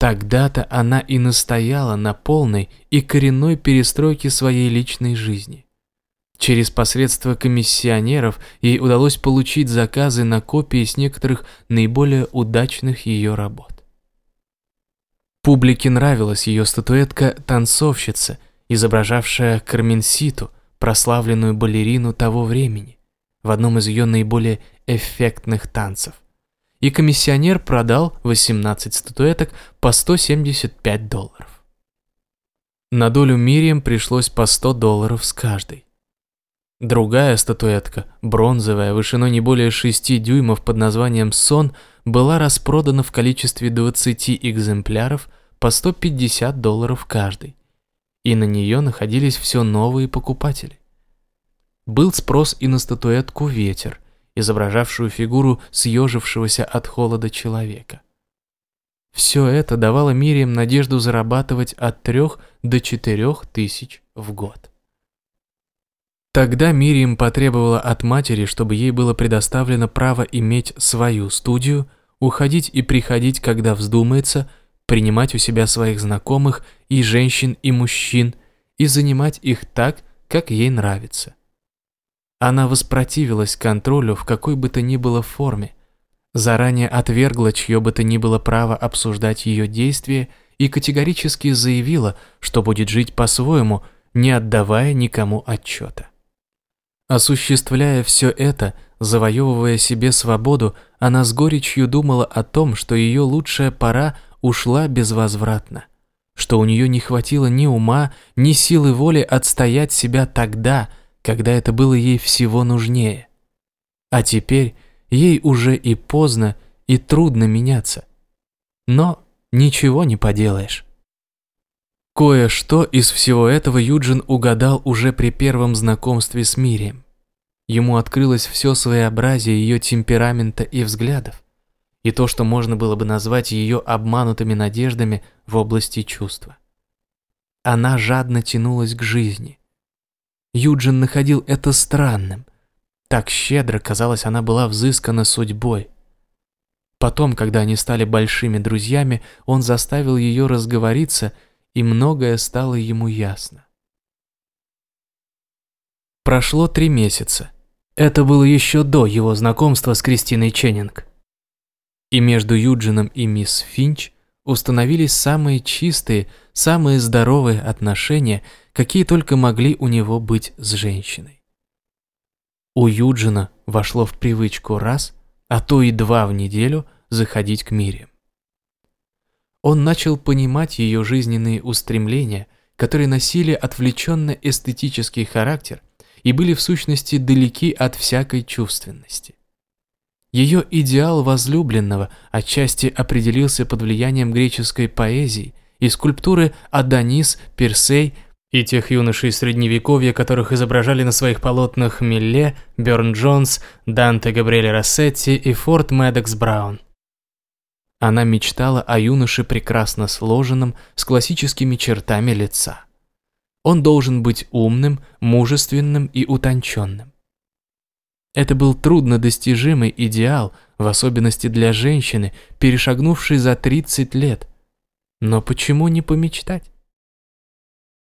Тогда-то она и настояла на полной и коренной перестройке своей личной жизни. Через посредство комиссионеров ей удалось получить заказы на копии с некоторых наиболее удачных ее работ. Публике нравилась ее статуэтка «Танцовщица», изображавшая Карменситу, прославленную балерину того времени, в одном из ее наиболее эффектных танцев – и комиссионер продал 18 статуэток по 175 долларов. На долю Мирием пришлось по 100 долларов с каждой. Другая статуэтка, бронзовая, вышиной не более 6 дюймов под названием «Сон», была распродана в количестве 20 экземпляров по 150 долларов каждый, и на нее находились все новые покупатели. Был спрос и на статуэтку «Ветер», изображавшую фигуру съежившегося от холода человека. Все это давало Мирием надежду зарабатывать от трех до четырех тысяч в год. Тогда Мирием потребовала от матери, чтобы ей было предоставлено право иметь свою студию, уходить и приходить, когда вздумается, принимать у себя своих знакомых и женщин, и мужчин, и занимать их так, как ей нравится. Она воспротивилась контролю в какой бы то ни было форме, заранее отвергла чье бы то ни было право обсуждать ее действия и категорически заявила, что будет жить по-своему, не отдавая никому отчета. Осуществляя все это, завоевывая себе свободу, она с горечью думала о том, что ее лучшая пора ушла безвозвратно, что у нее не хватило ни ума, ни силы воли отстоять себя тогда – когда это было ей всего нужнее. А теперь ей уже и поздно, и трудно меняться. Но ничего не поделаешь. Кое-что из всего этого Юджин угадал уже при первом знакомстве с Мирием. Ему открылось все своеобразие ее темперамента и взглядов, и то, что можно было бы назвать ее обманутыми надеждами в области чувства. Она жадно тянулась к жизни, Юджин находил это странным. Так щедро, казалось, она была взыскана судьбой. Потом, когда они стали большими друзьями, он заставил ее разговориться, и многое стало ему ясно. Прошло три месяца. Это было еще до его знакомства с Кристиной Ченнинг. И между Юджином и мисс Финч установились самые чистые, самые здоровые отношения, какие только могли у него быть с женщиной. У Юджина вошло в привычку раз, а то и два в неделю заходить к Мире. Он начал понимать ее жизненные устремления, которые носили отвлеченно эстетический характер и были в сущности далеки от всякой чувственности. Ее идеал возлюбленного отчасти определился под влиянием греческой поэзии и скульптуры Адонис, Персей и тех юношей Средневековья, которых изображали на своих полотнах Милле, Бёрн Джонс, Данте Габриэль Рассетти и Форд Медекс Браун. Она мечтала о юноше прекрасно сложенном, с классическими чертами лица. Он должен быть умным, мужественным и утонченным. Это был труднодостижимый идеал, в особенности для женщины, перешагнувшей за 30 лет. Но почему не помечтать?